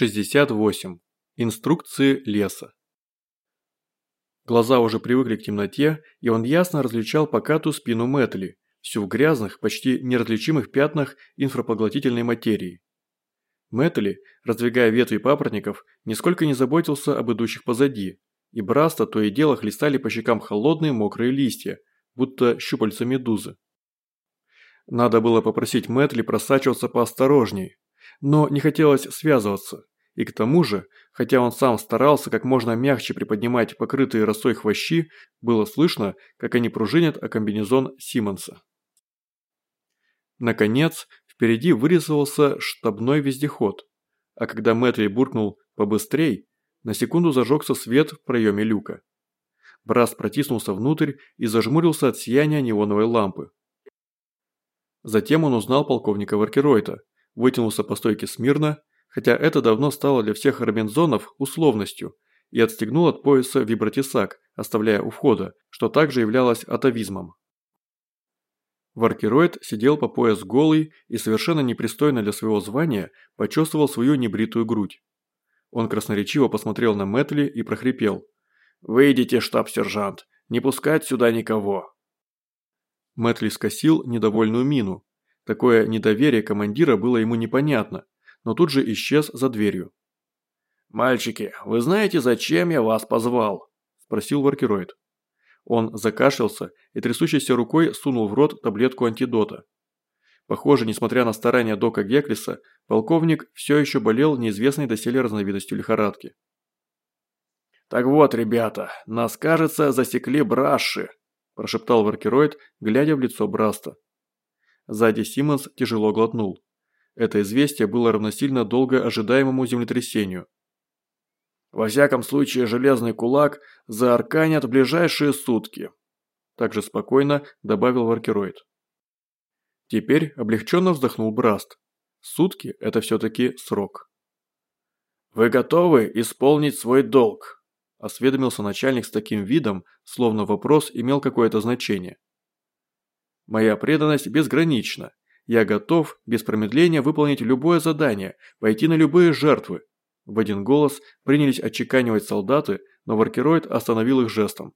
68. Инструкции леса. Глаза уже привыкли к темноте, и он ясно различал покатую спину Мэтли, всю в грязных, почти неразличимых пятнах инфрапоглотительной материи. Мэтли, раздвигая ветви папоротников, нисколько не заботился об идущих позади, и Браста то и дело хлестали по щекам холодные мокрые листья, будто щупальца медузы. Надо было попросить Мэтли просачиваться поосторожней, но не хотелось связываться. И к тому же, хотя он сам старался как можно мягче приподнимать покрытые росой хвощи, было слышно, как они пружинят о комбинезон Симмонса. Наконец, впереди вырисовался штабной вездеход, а когда Мэтри буркнул «побыстрей», на секунду зажегся свет в проеме люка. Брас протиснулся внутрь и зажмурился от сияния неоновой лампы. Затем он узнал полковника Варкеройта, вытянулся по стойке смирно, хотя это давно стало для всех Робинзонов условностью, и отстегнул от пояса вибратисак, оставляя у входа, что также являлось атовизмом. Варкероид сидел по пояс голый и совершенно непристойно для своего звания почувствовал свою небритую грудь. Он красноречиво посмотрел на Мэтли и прохрипел. «Выйдите, штаб-сержант, не пускать сюда никого!» Мэтли скосил недовольную мину, Такое недоверие командира было ему непонятно, но тут же исчез за дверью. «Мальчики, вы знаете, зачем я вас позвал?» – спросил Варкероид. Он закашлялся и трясущейся рукой сунул в рот таблетку антидота. Похоже, несмотря на старания Дока Геклиса, полковник все еще болел неизвестной доселе разновидностью лихорадки. «Так вот, ребята, нас, кажется, засекли браши», – прошептал Варкероид, глядя в лицо Браста. Сзади Симмонс тяжело глотнул. Это известие было равносильно долго ожидаемому землетрясению. «Во всяком случае, железный кулак заарканят ближайшие сутки», также спокойно добавил Варкероид. Теперь облегченно вздохнул Браст. Сутки – это все-таки срок. «Вы готовы исполнить свой долг?» – осведомился начальник с таким видом, словно вопрос имел какое-то значение. Моя преданность безгранична. Я готов без промедления выполнить любое задание, пойти на любые жертвы. В один голос принялись отчеканивать солдаты, но Варкероид остановил их жестом.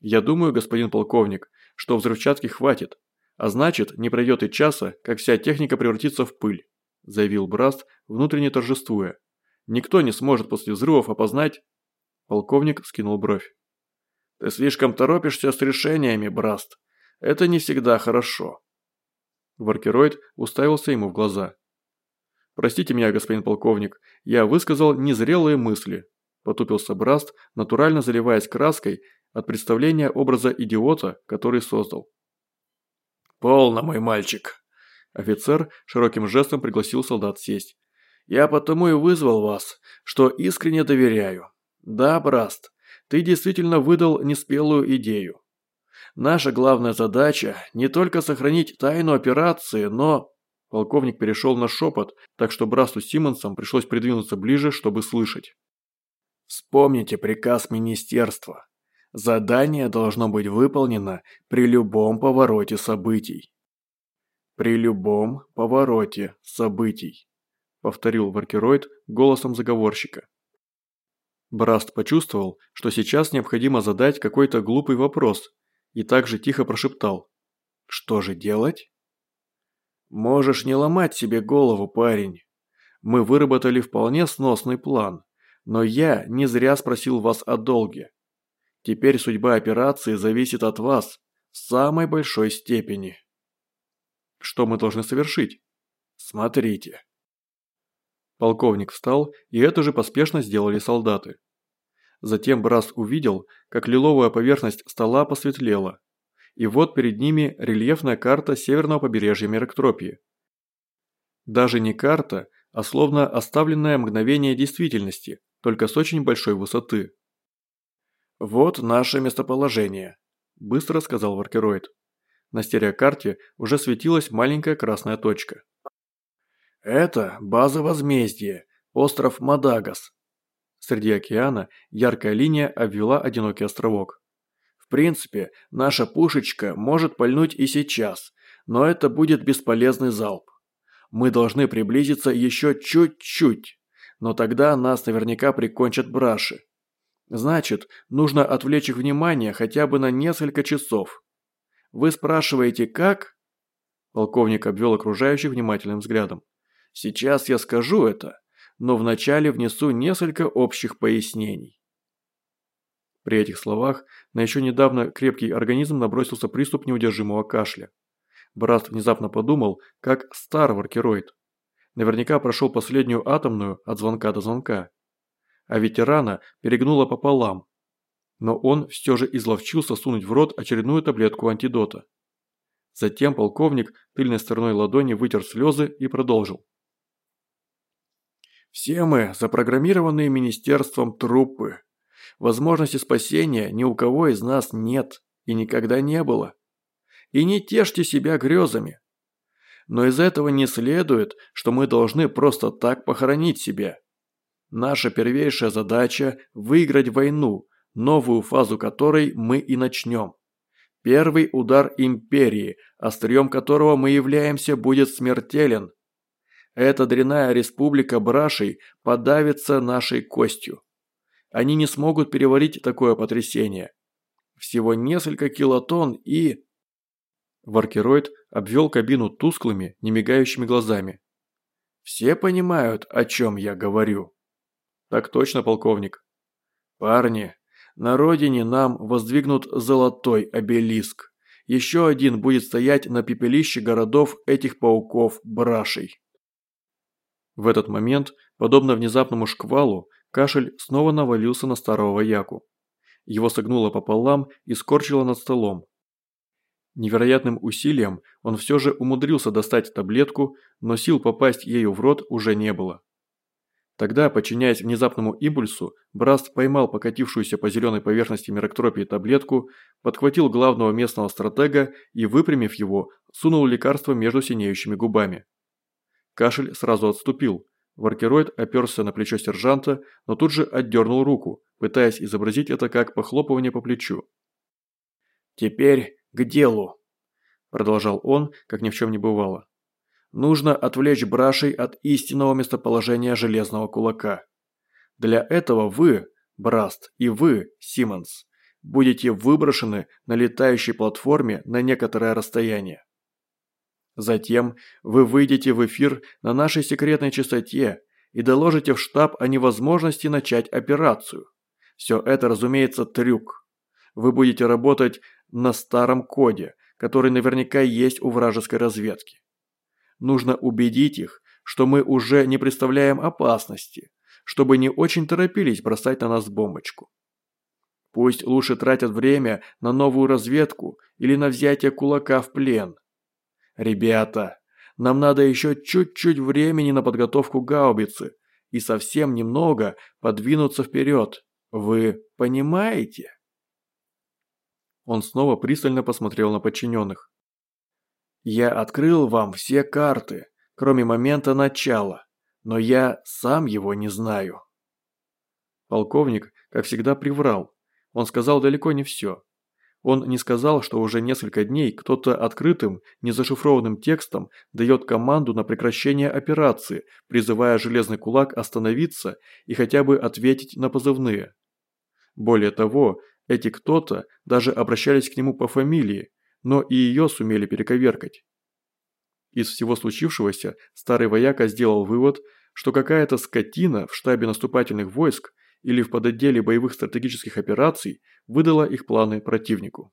«Я думаю, господин полковник, что взрывчатки хватит, а значит, не пройдет и часа, как вся техника превратится в пыль», заявил Браст, внутренне торжествуя. «Никто не сможет после взрывов опознать...» Полковник скинул бровь. «Ты слишком торопишься с решениями, Браст. Это не всегда хорошо. Варкероид уставился ему в глаза. «Простите меня, господин полковник, я высказал незрелые мысли», – потупился Браст, натурально заливаясь краской от представления образа идиота, который создал. «Полно, мой мальчик!» Офицер широким жестом пригласил солдат сесть. «Я потому и вызвал вас, что искренне доверяю. Да, Браст, ты действительно выдал неспелую идею. Наша главная задача – не только сохранить тайну операции, но…» Полковник перешел на шепот, так что Брасту Симмонсом пришлось придвинуться ближе, чтобы слышать. «Вспомните приказ министерства. Задание должно быть выполнено при любом повороте событий». «При любом повороте событий», – повторил Варкероид голосом заговорщика. Браст почувствовал, что сейчас необходимо задать какой-то глупый вопрос, и также тихо прошептал. «Что же делать?» «Можешь не ломать себе голову, парень. Мы выработали вполне сносный план, но я не зря спросил вас о долге. Теперь судьба операции зависит от вас в самой большой степени». «Что мы должны совершить?» «Смотрите». Полковник встал, и это же поспешно сделали солдаты. Затем Брас увидел, как лиловая поверхность стола посветлела. И вот перед ними рельефная карта северного побережья Меректропии. Даже не карта, а словно оставленное мгновение действительности, только с очень большой высоты. «Вот наше местоположение», – быстро сказал Варкероид. На стереокарте уже светилась маленькая красная точка. «Это база возмездия, остров Мадагас, Среди океана яркая линия обвела одинокий островок. В принципе, наша пушечка может пальнуть и сейчас, но это будет бесполезный залп. Мы должны приблизиться еще чуть-чуть, но тогда нас наверняка прикончат браши. Значит, нужно отвлечь их внимание хотя бы на несколько часов. Вы спрашиваете, как? Полковник обвел окружающих внимательным взглядом. Сейчас я скажу это, но вначале внесу несколько общих пояснений. При этих словах на еще недавно крепкий организм набросился приступ неудержимого кашля. Брат внезапно подумал, как стар Варкероид. Наверняка прошел последнюю атомную от звонка до звонка. А ветерана перегнуло пополам. Но он все же изловчился сунуть в рот очередную таблетку антидота. Затем полковник тыльной стороной ладони вытер слезы и продолжил. «Все мы запрограммированные министерством труппы. Возможности спасения ни у кого из нас нет и никогда не было. И не тешьте себя грезами. Но из этого не следует, что мы должны просто так похоронить себя. Наша первейшая задача – выиграть войну, новую фазу которой мы и начнем. Первый удар империи, острием которого мы являемся, будет смертелен. Эта дряная республика Брашей подавится нашей костью. Они не смогут переварить такое потрясение. Всего несколько килотонн и... Варкероид обвел кабину тусклыми, немигающими глазами. «Все понимают, о чем я говорю?» «Так точно, полковник». «Парни, на родине нам воздвигнут золотой обелиск. Еще один будет стоять на пепелище городов этих пауков брашей». В этот момент, подобно внезапному шквалу, кашель снова навалился на старого вояку. Его согнуло пополам и скорчило над столом. Невероятным усилием он все же умудрился достать таблетку, но сил попасть ею в рот уже не было. Тогда, подчиняясь внезапному импульсу, Браст поймал покатившуюся по зеленой поверхности мироктропии таблетку, подхватил главного местного стратега и, выпрямив его, сунул лекарство между синеющими губами. Кашель сразу отступил. Варкероид оперся на плечо сержанта, но тут же отдернул руку, пытаясь изобразить это как похлопывание по плечу. «Теперь к делу», – продолжал он, как ни в чем не бывало. Нужно отвлечь брашей от истинного местоположения железного кулака. Для этого вы, Браст, и вы, Симмонс, будете выброшены на летающей платформе на некоторое расстояние. Затем вы выйдете в эфир на нашей секретной частоте и доложите в штаб о невозможности начать операцию. Все это, разумеется, трюк. Вы будете работать на старом коде, который наверняка есть у вражеской разведки. Нужно убедить их, что мы уже не представляем опасности, чтобы не очень торопились бросать на нас бомбочку. Пусть лучше тратят время на новую разведку или на взятие кулака в плен. Ребята, нам надо еще чуть-чуть времени на подготовку гаубицы и совсем немного подвинуться вперед. Вы понимаете? Он снова пристально посмотрел на подчиненных. Я открыл вам все карты, кроме момента начала, но я сам его не знаю. Полковник, как всегда, приврал. Он сказал далеко не все. Он не сказал, что уже несколько дней кто-то открытым, незашифрованным текстом дает команду на прекращение операции, призывая Железный Кулак остановиться и хотя бы ответить на позывные. Более того, эти кто-то даже обращались к нему по фамилии, но и ее сумели перековеркать. Из всего случившегося старый вояка сделал вывод, что какая-то скотина в штабе наступательных войск или в подотделе боевых стратегических операций выдала их планы противнику.